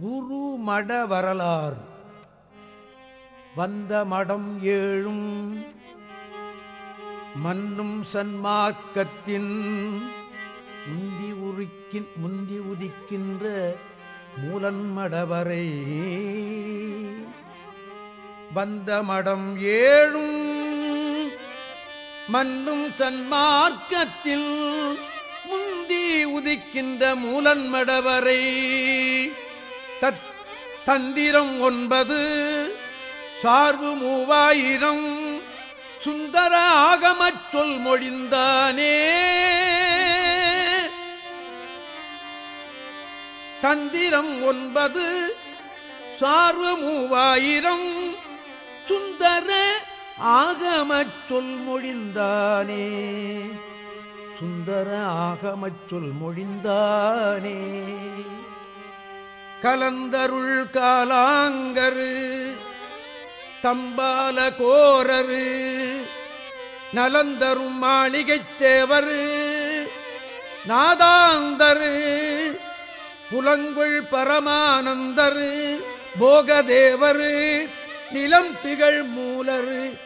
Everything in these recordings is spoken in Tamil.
குரு மட வரலாறு. வந்த மடம் ஏழும் மன்னும் சன்மார்க்கத்தின் முந்தி உருக்கின் முந்தி உதிக்கின்ற மூலன்மடவரை வந்த மடம் ஏழும் மன்னும் சன்மார்க்கத்தில் முந்தி உதிக்கின்ற மூலன்மடவரை தத் தந்திரம் ஒன்பது சார்பு மூவாயிரம் சுந்தர ஆகமச் சொல் மொழிந்தானே. தந்திரம் ஒன்பது சார்பு மூவாயிரம் சுந்தர ஆகமச் சொல் மொழிந்தானே. சுந்தர ஆகமச் சொல் மொழிந்தானே. கலந்தருள் காலாங்கரு தம்பால கோரரு நலந்தரும் மாளிகைத் தேவரு நாதாந்தரு புலங்குள் பரமானந்தரு போகதேவரு நிலம் திகழ் மூலரு.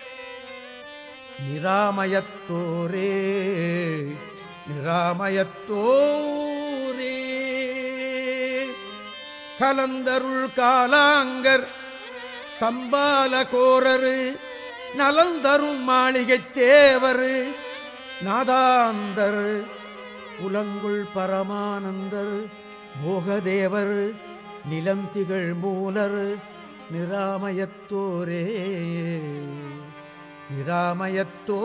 நிராமயத்தோரே நிராமயத்தோ கலந்தருள் காலாங்கர் தம்பால கோரரு நலந்தரும் மாளிகை தேவரு நாதாந்தர் உலங்குள் பரமானந்தர் போகதேவர் நிலம் திகழ் மூலர் நிராமயத்தோரே நிராமயத்தோ